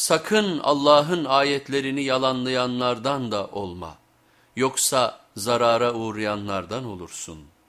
Sakın Allah'ın ayetlerini yalanlayanlardan da olma. Yoksa zarara uğrayanlardan olursun.''